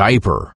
diaper.